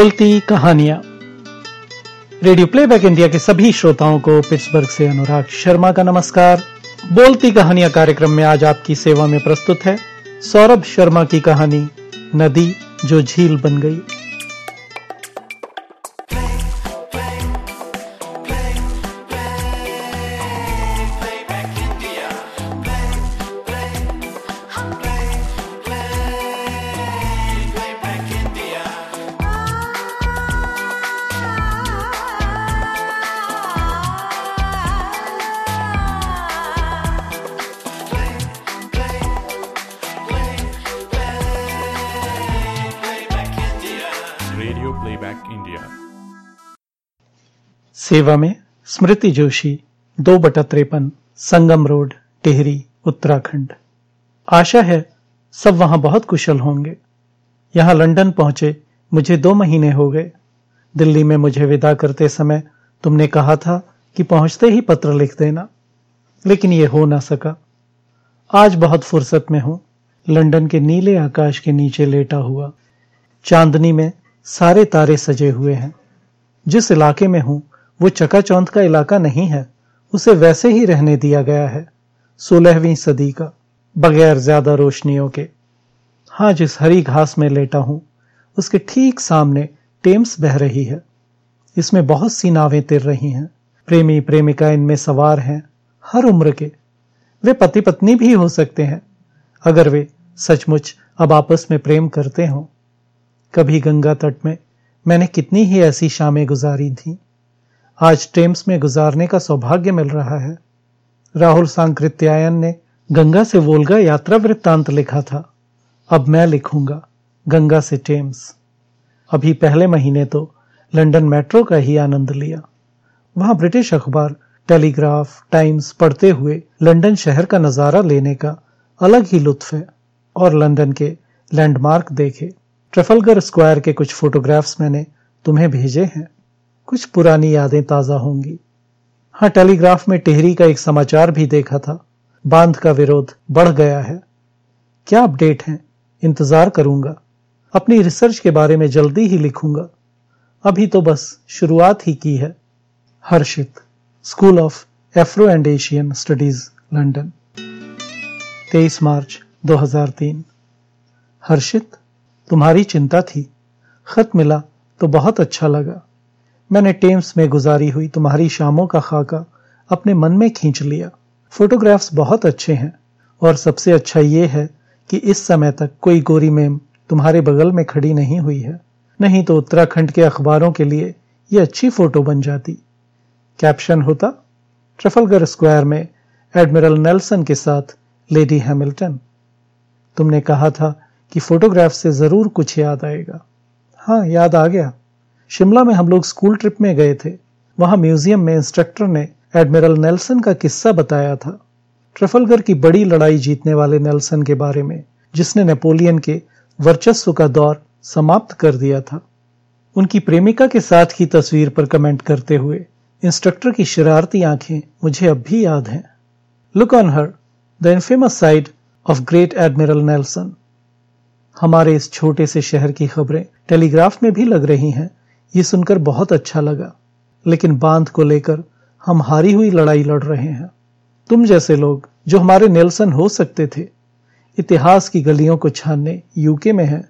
बोलती कहानियाँ। Radio playback India के सभी श्रोताओं को पिट्सबर्ग से अनुराग शर्मा का नमस्कार। बोलती कहानियाँ कार्यक्रम में आज आपकी सेवा में प्रस्तुत है सौरभ शर्मा की कहानी, नदी, जो झील बन गई। सेवा में स्मृति जोशी, दो बटा त्रेपन, संगम रोड, टिहरी, उत्तराखंड। आशा है सब वहाँ बहुत कुशल होंगे। यहाँ लंदन पहुँचे मुझे दो महीने हो गए। दिल्ली में मुझे विदा करते समय तुमने कहा था कि पहुँचते ही पत्र लिख देना, लेकिन यह हो ना सका। आज बहुत फुर्सत में हूँ। लंदन के नीले आकाश के नीचे लेटा हुआ। चांदनी में सारे तारे सजे हुए हैं। जिस इलाके में हूँ वो चकाचौंध का इलाका नहीं है, उसे वैसे ही रहने दिया गया है, सोलहवीं सदी का, बगैर ज़्यादा रोशनियों के। हाँ जिस हरी घास में लेटा हूँ, उसके ठीक सामने टेम्स बह रही है। इसमें बहुत सी नावें तिर रही हैं, प्रेमी प्रेमिका इनमें सवार हैं, हर उम्र के। वे पति पत्नी भी हो सकते हैं, अगर वे सचमुच अब आपस में प्रेम करते हों। कभी गंगा तट में मैंने कितनी ही ऐसी शामें गुजारी थी। आज टेम्स में गुजारने का सौभाग्य मिल रहा है। राहुल सांकृत्यायन ने गंगा से वोल्गा यात्रा वृत्तांत लिखा था। अब मैं लिखूँगा गंगा से टेम्स। अभी पहले महीने तो लंदन मेट्रो का ही आनंद लिया। वहाँ ब्रिटिश अखबार, टेलीग्राफ, टाइम्स पढ़ते हुए लंदन शहर का नज़ारा लेने का अलग ही लुत्फ है और लंदन के लैंडमार्क देखे। ट्रफलगर स्क्वायर के कुछ फोटोग्राफ्स मैंने तुम्हें भेजे हैं। कुछ पुरानी यादें ताज़ा होंगी। हाँ टेलीग्राफ में टिहरी का एक समाचार भी देखा था। बाँध का विरोध बढ़ गया है। क्या अपडेट है? इंतज़ार करूँगा। अपनी रिसर्च के बारे में जल्दी ही लिखूँगा। अभी तो बस शुरुआत ही की है। Harshit school of Afro and Asian studies London 23 मार्च 2003 हर्षित, तुम्हारी चिंता थी। खत मिला तो बहुत अच्छा लगा। मैंने टेम्स में गुजारी हुई तुम्हारी शामों का खाका अपने मन में खींच लिया। फोटोग्राफ्स बहुत अच्छे हैं, और सबसे अच्छा ये है कि इस समय तक कोई गोरी मेम तुम्हारे बगल में खड़ी नहीं हुई है। नहीं तो उत्तराखंड के अखबारों के लिए ये अच्छी फ़ोटो बन जाती। कैप्शन होता, ट्रफलगर स्क्वायर में एडमिरल नेल्सन के साथ लेडी हैमिल्टन। तुमने कहा था कि फोटोग्राफ से ज़रूर कुछ याद आएगा। हाँ याद आ गया। शिमला में हम लोग स्कूल ट्रिप में गए थे। वहाँ म्यूज़ियम में इंस्ट्रक्टर ने एडमिरल नेल्सन का किस्सा बताया था। ट्रफलगर की बड़ी लड़ाई जीतने वाले नेल्सन के बारे में, जिसने नेपोलियन के वर्चस्व का दौर समाप्त कर दिया था। उनकी प्रेमिका के साथ की तस्वीर पर कमेंट करते हुए इंस्ट्रक्टर की शरारती आँखें मुझे अब भी याद हैं। Look on her the infamous side of great admiral Nelson हमारे इस छोटे से शहर की खबरें टेलीग्राफ में भी लग रही हैं। ये सुनकर बहुत अच्छा लगा। लेकिन बाँध को लेकर हम हारी हुई लड़ाई लड़ रहे हैं। तुम जैसे लोग, जो हमारे नेल्सन हो सकते थे, इतिहास की गलियों को छानने यूके में है,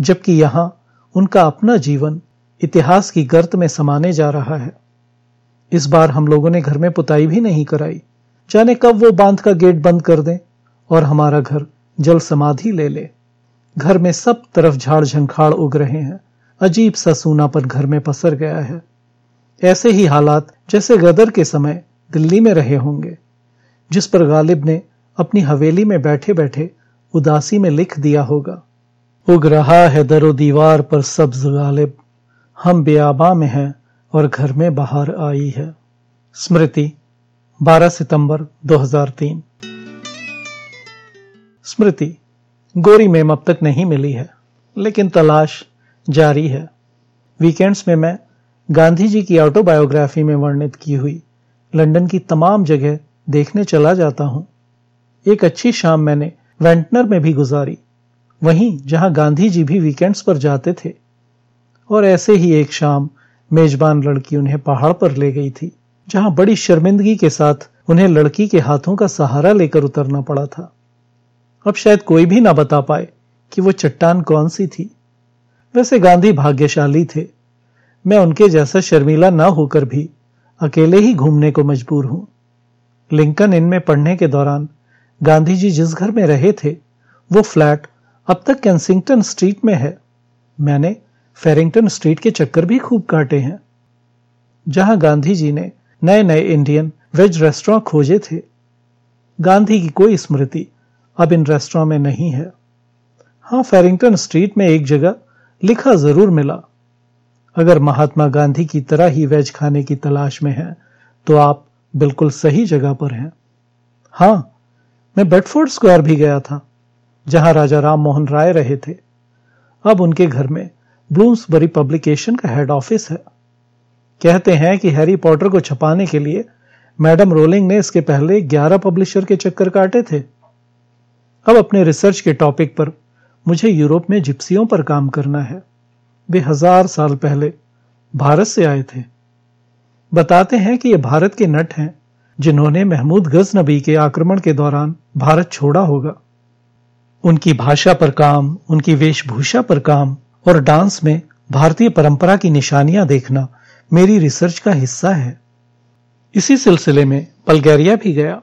जबकि यहाँ उनका अपना जीवन इतिहास की गर्त में समाने जा रहा है। इस बार हम लोगों ने घर में पुताई भी नहीं कराई। जाने कब वो बाँध का गेट बंद कर दें और हमारा घर जल समाधि ले ले। घर में सब तरफ़ झाड़ झंखाड़ उग रहे हैं। अजीब सा सूनापन घर में पसर गया है। ऐसे ही हालात जैसे गदर के समय दिल्ली में रहे होंगे, जिस पर गालिब ने अपनी हवेली में बैठे बैठे उदासी में लिख दिया होगा। उग रहा है दरो दीवार पर सब्ज गालिब, हम बेआबा में हैं और घर में बाहर आई है। स्मृति 12 सितंबर 2003 स्मृति, गोरी मेम अब तक नहीं मिली है, लेकिन तलाश जारी है। वीकेंड्स में मैं गांधी जी की ऑटोबायोग्राफी में वर्णित की हुई लंदन की तमाम जगह देखने चला जाता हूँ। एक अच्छी शाम मैंने वेंटनर में भी गुजारी, वहीं जहाँ गांधी जी भी वीकेंड्स पर जाते थे। और ऐसे ही एक शाम मेजबान लड़की उन्हें पहाड़ पर ले गई थी, जहाँ बड़ी शर्मिंदगी के साथ उन्हें लड़की के हाथों का सहारा लेकर उतरना पड़ा था। अब शायद कोई भी ना बता पाए कि वो चट्टान कौन सी थी। वैसे गांधी भाग्यशाली थे। मैं उनके जैसा शर्मीला ना होकर भी अकेले ही घूमने को मजबूर हूँ। लिंकन इन में पढ़ने के दौरान गांधी जी जिस घर में रहे थे, वो फ्लैट अब तक कैंसिंगटन स्ट्रीट में है। मैंने फेरिंगटन स्ट्रीट के चक्कर भी खूब काटे हैं, जहाँ गांधी जी ने नए नए इंडियन वेज रेस्टोरेंट खोजे थे। गांधी की कोई स्मृति अब इन रेस्टोरेंट में नहीं है। हाँ फेरिंगटन स्ट्रीट में एक जगह लिखा ज़रूर मिला। अगर महात्मा गांधी की तरह ही वेज खाने की तलाश में हैं तो आप बिल्कुल सही जगह पर हैं। हाँ, मैं बेटफोर्ड स्क्वायर भी गया था, जहाँ राजा राम मोहन राय रहे थे। अब उनके घर में ब्लूम्सबरी पब्लिकेशन का हेड ऑफ़िस है। कहते हैं कि हैरी पॉटर को छपाने के लिए मैडम रोलिंग ने इसके पहले 11 पब्लिशर के चक्कर काटे थे। अब अपने रिसर्च के टॉपिक पर मुझे यूरोप में जिप्सियों पर काम करना है। वे हज़ार साल पहले भारत से आए थे। बताते हैं कि ये भारत के नट हैं, जिन्होंने महमूद गजनबी के आक्रमण के दौरान भारत छोड़ा होगा। उनकी भाषा पर काम, उनकी वेशभूषा पर काम और डांस में भारतीय परंपरा की निशानियाँ देखना मेरी रिसर्च का हिस्सा है। इसी सिलसिले में बल्गेरिया भी गया।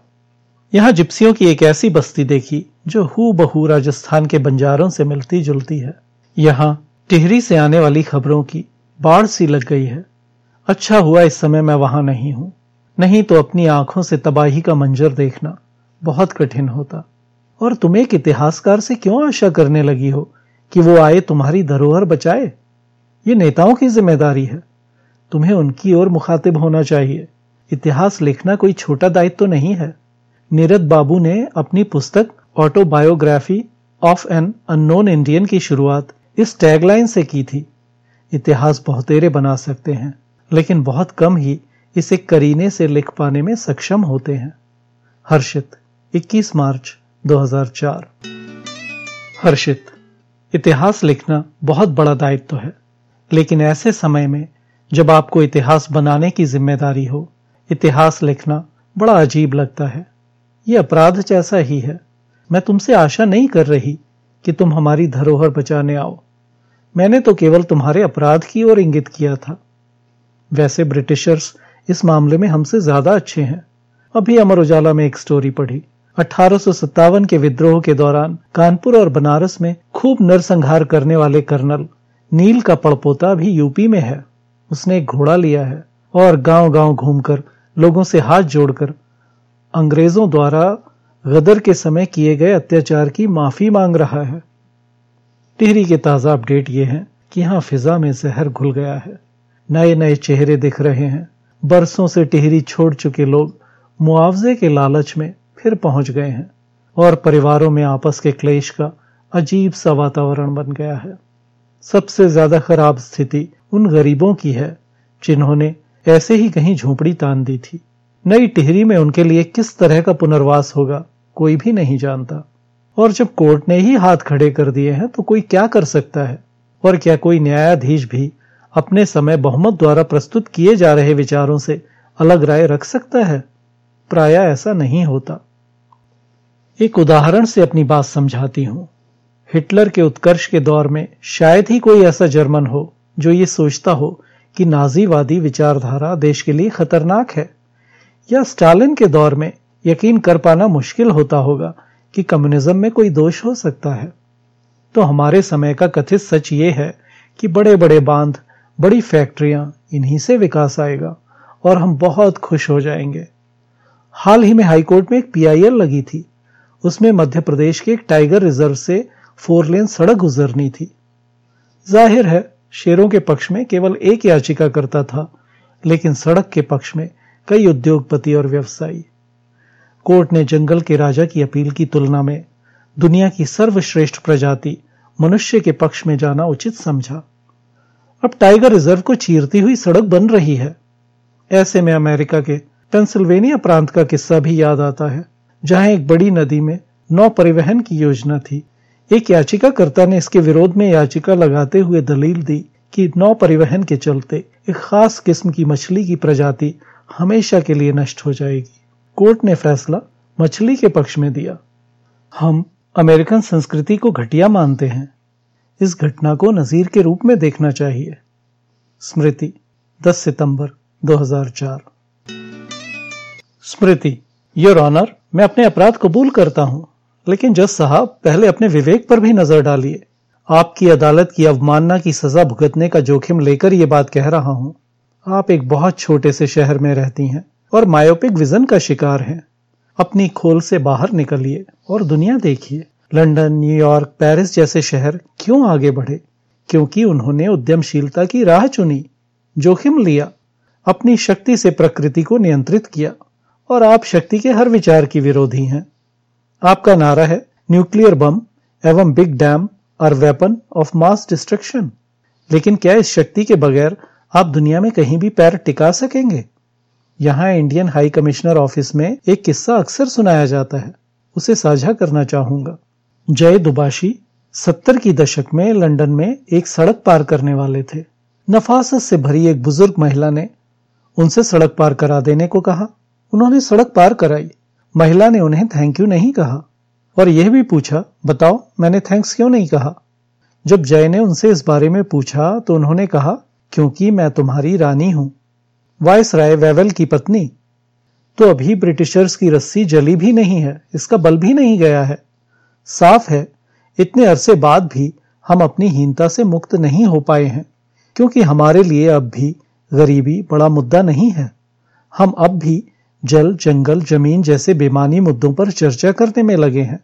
यहाँ जिप्सियों की एक ऐसी बस्ती देखी जो हु बहु राजस्थान के बंजारों से मिलती जुलती है। यहाँ टिहरी से आने वाली खबरों की बाढ़ सी लग गई है। अच्छा हुआ इस समय मैं वहाँ नहीं हूँ। नहीं तो अपनी आँखों से तबाही का मंजर देखना बहुत कठिन होता। और तुम एक इतिहासकार से क्यों आशा करने लगी हो कि वो आए तुम्हारी धरोहर बचाए? ये नेताओं की ज़िम्मेदारी है। तुम्हें उनकी ओर मुखातिब होना चाहिए। इतिहास लिखना कोई छोटा दायित्व तो नहीं है। नीरद बाबू ने अपनी पुस्तक autobiography of an unknown Indian की शुरुआत इस टैगलाइन से की थी। इतिहास बहुतेरे बना सकते हैं, लेकिन बहुत कम ही इसे करीने से लिख पाने में सक्षम होते हैं। हर्षित 21 मार्च 2004 हर्षित, इतिहास लिखना बहुत बड़ा दायित्व तो है, लेकिन ऐसे समय में जब आपको इतिहास बनाने की ज़िम्मेदारी हो, इतिहास लिखना बड़ा अजीब लगता है। यह अपराध जैसा ही है। मैं तुमसे आशा नहीं कर रही कि तुम हमारी धरोहर बचाने आओ। मैंने तो केवल तुम्हारे अपराध की ओर इंगित किया था। वैसे ब्रिटिशर्स इस मामले में हमसे ज़्यादा अच्छे हैं। अभी अमर उजाला में एक स्टोरी पढ़ी। अठारह के विद्रोह के दौरान कानपुर और बनारस में खूब नरसंहार करने वाले कर्नल नील का पड़पोता भी यूपी में है। उसने एक घोड़ा लिया है और गाँव गाँव घूमकर लोगों से हाथ जोड़कर अंग्रेज़ों द्वारा गदर के समय किए गए अत्याचार की माफ़ी मांग रहा है। टिहरी के ताज़ा अपडेट ये हैं कि यहाँ फिजा में जहर घुल गया है। नए नए चेहरे दिख रहे हैं। बरसों से टिहरी छोड़ चुके लोग मुआवजे के लालच में फिर पहुँच गए हैं और परिवारों में आपस के क्लेश का अजीब सा वातावरण बन गया है। सबसे ज़्यादा खराब स्थिति उन गरीबों की है जिन्होंने ऐसे ही कहीं झोपड़ी तान दी थी। नई टिहरी में उनके लिए किस तरह का पुनर्वास होगा? कोई भी नहीं जानता। और जब कोर्ट ने ही हाथ खड़े कर दिए हैं तो कोई क्या कर सकता है? और क्या कोई न्यायाधीश भी अपने समय बहुमत द्वारा प्रस्तुत किए जा रहे विचारों से अलग राय रख सकता है? प्राय ऐसा नहीं होता। एक उदाहरण से अपनी बात समझाती हूँ। हिटलर के उत्कर्ष के दौर में शायद ही कोई ऐसा जर्मन हो, जो ये सोचता हो कि नाजीवादी विचारधारा देश के लिए खतरनाक है। या स्टालिन के दौर में यकीन कर पाना मुश्किल होता होगा कि कम्युनिज्म में कोई दोष हो सकता है। तो हमारे समय का कथित सच ये है कि बड़े बड़े बाँध, बड़ी फैक्ट्रियाँ इन्हीं से विकास आएगा और हम बहुत खुश हो जाएँगे। हाल ही में हाईकोर्ट में एक पीआईएल लगी थी। उसमें मध्य प्रदेश के एक टाइगर रिज़र्व से फोर लेन सड़क गुजरनी थी। ज़ाहिर है, शेरों के पक्ष में केवल एक याचिका करता था, लेकिन सड़क के पक्ष में कई उद्योगपति और व्यवसायी। कोर्ट ने जंगल के राजा की अपील की तुलना में दुनिया की सर्वश्रेष्ठ प्रजाति मनुष्य के पक्ष में जाना उचित समझा। अब टाइगर रिज़र्व को चीरती हुई सड़क बन रही है। ऐसे में अमेरिका के पेंसिल्वेनिया प्रांत का किस्सा भी याद आता है, जहाँ एक बड़ी नदी में नौ परिवहन की योजना थी। एक याचिकाकर्ता ने इसके विरोध में याचिका लगाते हुए दलील दी कि नौ परिवहन के चलते एक खास किस्म की मछली की प्रजाति हमेशा के लिए नष्ट हो जाएगी। कोर्ट ने फैसला मछली के पक्ष में दिया। हम अमेरिकन संस्कृति को घटिया मानते हैं। इस घटना को नजीर के रूप में देखना चाहिए। स्मृति 10 सितंबर 2004 स्मृति, योर ऑनर, मैं अपने अपराध कबूल करता हूँ, लेकिन जज साहब, पहले अपने विवेक पर भी नज़र डालिए। आपकी अदालत की अवमानना की सजा भुगतने का जोखिम लेकर यह बात कह रहा हूँ। आप एक बहुत छोटे से शहर में रहती हैं। और मायोपिक विजन का शिकार हैं। अपनी खोल से बाहर निकलिए और दुनिया देखिए। लंदन न्यूयॉर्क पेरिस जैसे शहर क्यों आगे बढ़े? क्योंकि उन्होंने उद्यमशीलता की राह चुनी, जोखिम लिया, अपनी शक्ति से प्रकृति को नियंत्रित किया, और आप शक्ति के हर विचार की विरोधी हैं। आपका नारा है न्यूक्लियर बम एवं big dam, are weapon of mass destruction. लेकिन क्या इस शक्ति के बगैर आप दुनिया में कहीं भी पैर टिका सकेंगे? यहाँ इंडियन हाई कमिश्नर ऑफ़िस में एक किस्सा अक्सर सुनाया जाता है। उसे साझा करना चाहूँगा। जय दुबाशी, सत्तर की दशक में लंदन में एक सड़क पार करने वाले थे। नफासत से भरी एक बुज़ुर्ग महिला ने उनसे सड़क पार करा देने को कहा। उन्होंने सड़क पार कराई। महिला ने उन्हें थैंक यू नहीं कहा। और यह भी पूछा, बताओ, मैंने थैंक्स क्यों नहीं कहा? जब जय ने उनसे इस बारे में पूछा तो उन्होंने कहा, क्योंकि मैं तुम्हारी रानी हूँ। वायस राय वेवल की पत्नी। तो अभी ब्रिटिशर्स की रस्सी जली भी नहीं है, इसका बल भी नहीं गया है। साफ़ है, इतने अरसे बाद भी हम अपनी हीनता से मुक्त नहीं हो पाए हैं, क्योंकि हमारे लिए अब भी गरीबी बड़ा मुद्दा नहीं है। हम अब भी जल, जंगल, ज़मीन जैसे बेमानी मुद्दों पर चर्चा करने में लगे हैं।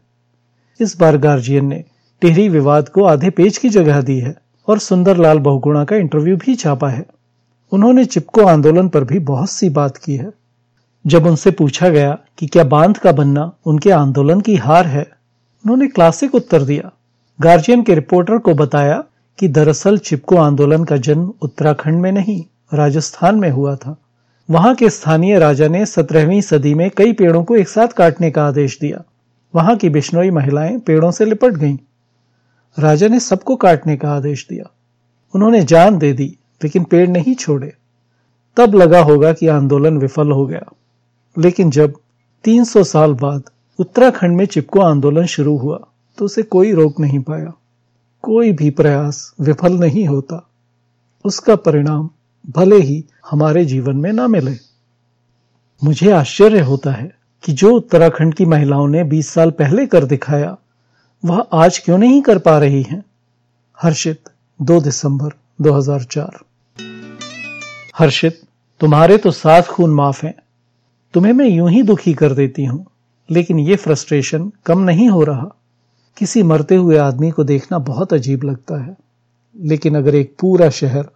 इस बार गार्जियन ने टिहरी विवाद को आधे पेज की जगह दी है और सुंदरलाल बहुगुणा का इंटरव्यू भी छापा है। उन्होंने चिपको आंदोलन पर भी बहुत सी बात की है। जब उनसे पूछा गया कि क्या बाँध का बनना उनके आंदोलन की हार है, उन्होंने क्लासिक उत्तर दिया। गार्जियन के रिपोर्टर को बताया कि दरअसल चिपको आंदोलन का जन्म उत्तराखंड में नहीं, राजस्थान में हुआ था। वहाँ के स्थानीय राजा ने सत्रहवीं सदी में कई पेड़ों को एक साथ काटने का आदेश दिया। वहाँ की बिश्नोई महिलाएँ पेड़ों से लिपट गईं। राजा ने सबको काटने का आदेश दिया। उन्होंने जान दे दी लेकिन पेड़ नहीं छोड़े। तब लगा होगा कि आंदोलन विफल हो गया। लेकिन जब 300 साल बाद उत्तराखंड में चिपको आंदोलन शुरू हुआ तो उसे कोई रोक नहीं पाया। कोई भी प्रयास विफल नहीं होता। उसका परिणाम भले ही हमारे जीवन में ना मिले। मुझे आश्चर्य होता है कि जो उत्तराखंड की महिलाओं ने 20 साल पहले कर दिखाया, वह आज क्यों नहीं कर पा रही हैं? हर्षित 2 दिसंबर 2004 हर्षित, तुम्हारे तो सात खून माफ़ हैं। तुम्हें मैं यूँ ही दुखी कर देती हूँ, लेकिन ये फ्रस्ट्रेशन कम नहीं हो रहा। किसी मरते हुए आदमी को देखना बहुत अजीब लगता है। लेकिन अगर एक पूरा शहर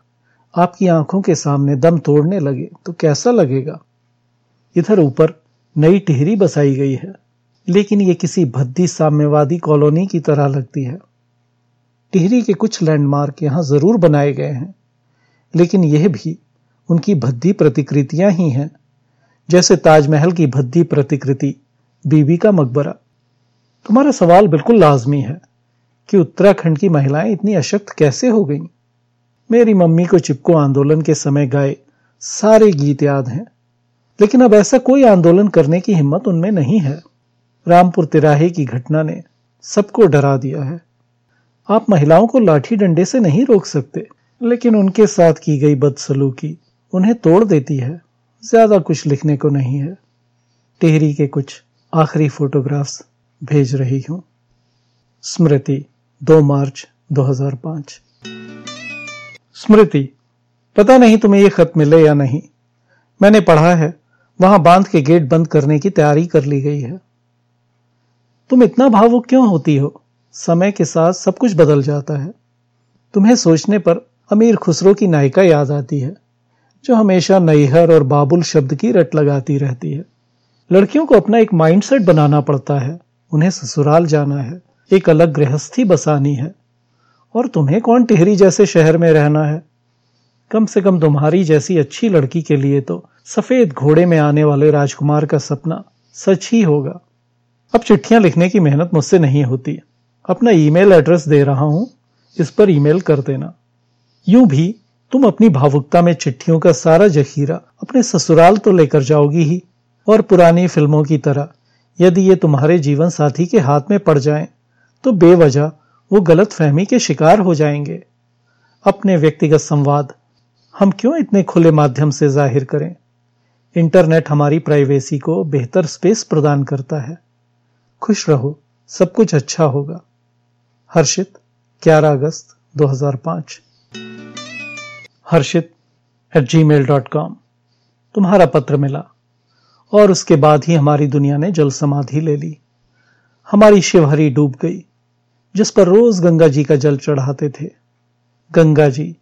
आपकी आँखों के सामने दम तोड़ने लगे तो कैसा लगेगा? इधर ऊपर नई टिहरी बसाई गई है, लेकिन ये किसी भद्दी साम्यवादी कॉलोनी की तरह लगती है। टिहरी के कुछ लैंडमार्क यहाँ ज़रूर बनाए गए हैं, लेकिन यह भी उनकी भद्दी प्रतिकृतियाँ ही हैं। जैसे ताजमहल की भद्दी प्रतिकृति, बीबी का मकबरा। तुम्हारा सवाल बिल्कुल लाजमी है कि उत्तराखंड की महिलाएँ इतनी अशक्त कैसे हो गईं? मेरी मम्मी को चिपको आंदोलन के समय गाए सारे गीत याद हैं। लेकिन अब ऐसा कोई आंदोलन करने की हिम्मत उनमें नहीं है। रामपुर तिराहे की घटना ने सबको डरा दिया है। आप महिलाओं को लाठी डंडे से नहीं रोक सकते, लेकिन उनके साथ की गई बदसलूकी उन्हें तोड़ देती है। ज़्यादा कुछ लिखने को नहीं है। टेहरी के कुछ आखिरी फोटोग्राफ्स भेज रही हूँ। स्मृति 2 मार्च 2005 स्मृति, पता नहीं तुम्हें यह खत मिले या नहीं। मैंने पढ़ा है, वहाँ बाँध के गेट बंद करने की तैयारी कर ली गई है। तुम इतना भावुक क्यों होती हो? समय के साथ सब कुछ बदल जाता है। तुम्हें सोचने पर अमीर खुसरो की नायिका याद आती है। जो हमेशा नैहर और बाबुल शब्द की रट लगाती रहती है। लड़कियों को अपना एक माइंडसेट बनाना पड़ता है, उन्हें ससुराल जाना है, एक अलग गृहस्थी बसानी है। और तुम्हें कौन टिहरी जैसे शहर में रहना है? कम से कम तुम्हारी जैसी अच्छी लड़की के लिए तो सफ़ेद घोड़े में आने वाले राजकुमार का सपना सच ही होगा। अब चिट्ठियाँ लिखने की मेहनत मुझसे नहीं होती। अपना ईमेल एड्रेस दे रहा हूँ, इस पर ईमेल कर देना। यूँ भी तुम अपनी भावुकता में चिट्ठियों का सारा जखीरा अपने ससुराल तो लेकर जाओगी ही और पुरानी फ़िल्मों की तरह यदि ये तुम्हारे जीवन साथी के हाथ में पड़ जाएँ, तो बेवजह वो गलत फहमी के शिकार हो जाएँगे। अपने व्यक्तिगत संवाद हम क्यों इतने खुले माध्यम से ज़ाहिर करें? इंटरनेट हमारी प्राइवेसी को बेहतर स्पेस प्रदान करता है। खुश रहो सब कुछ अच्छा होगा। हर्षित 11 अगस्त 2005 Harshit at gmail dot com तुम्हारा पत्र मिला और उसके बाद ही हमारी दुनिया ने जल समाधि ले ली। हमारी शिवहरी डूब गई, जिस पर रोज गंगा जी का जल चढ़ाते थे। गंगा जी,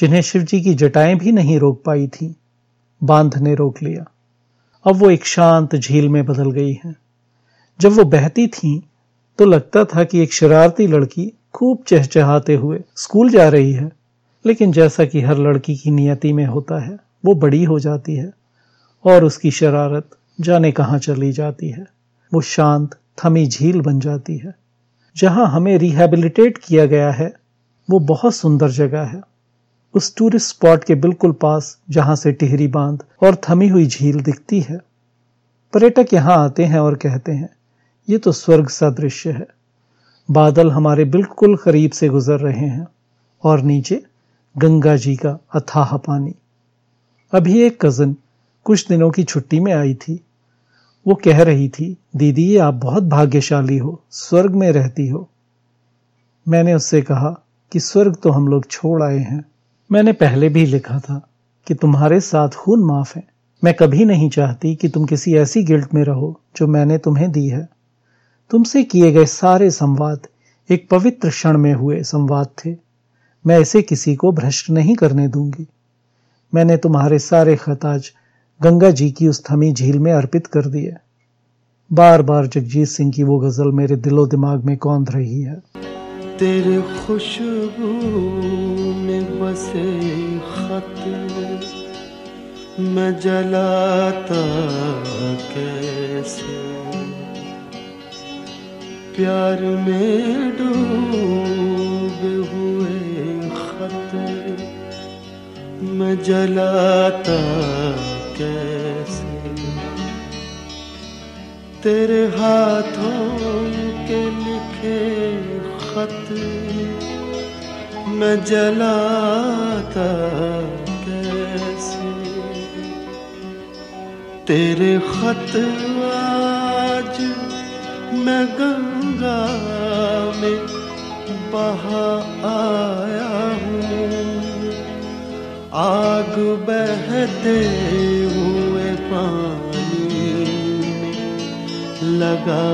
जिन्हें शिव जी की जटाएँ भी नहीं रोक पाई थी, बाँध ने रोक लिया। अब वो एक शांत झील में बदल गई हैं। जब वो बहती थी तो लगता था कि एक शरारती लड़की खूब चहचहाते हुए स्कूल जा रही है। लेकिन जैसा कि हर लड़की की नियति में होता है, वो बड़ी हो जाती है और उसकी शरारत जाने कहाँ चली जाती है। वो शांत, थमी झील बन जाती है। जहाँ हमें रिहेबिलिटेट किया गया है, वो बहुत सुंदर जगह है। उस टूरिस्ट स्पॉट के बिल्कुल पास जहाँ से टिहरी बाँध और थमी हुई झील दिखती है। पर्यटक यहाँ आते हैं और कहते हैं, ये तो स्वर्ग सा दृश्य है। बादल हमारे बिल्कुल करीब से गुजर रहे हैं और नीचे गंगा जी का अथाह पानी। अभी एक कज़न कुछ दिनों की छुट्टी में आई थी। वो कह रही थी, दीदी आप बहुत भाग्यशाली हो, स्वर्ग में रहती हो। मैंने उससे कहा कि स्वर्ग तो हम लोग छोड़ आए हैं। मैंने पहले भी लिखा था कि तुम्हारे साथ खून माफ़ है। मैं कभी नहीं चाहती कि तुम किसी ऐसी गिल्ट में रहो जो मैंने तुम्हें दी है। तुमसे किए गए सारे संवाद एक पवित्र क्षण में हुए संवाद थे। मैं ऐसे किसी को भ्रष्ट नहीं करने दूँगी। मैंने तुम्हारे सारे खत आज गंगा जी की उस थमी झील में अर्पित कर दिए। बार बार जगजीत सिंह की वो गज़ल मेरे दिलो दिमाग में कौंध रही है। तेरे खुशबू में बसे खत मैं जलाता कैसे? प्यार में डूबे मैं जलाता कैसे? तेरे हाथों के लिखे खत मैं जलाता कैसे? तेरे खत आज मैं गंगा में बहा आग बहते हुए पानी लगा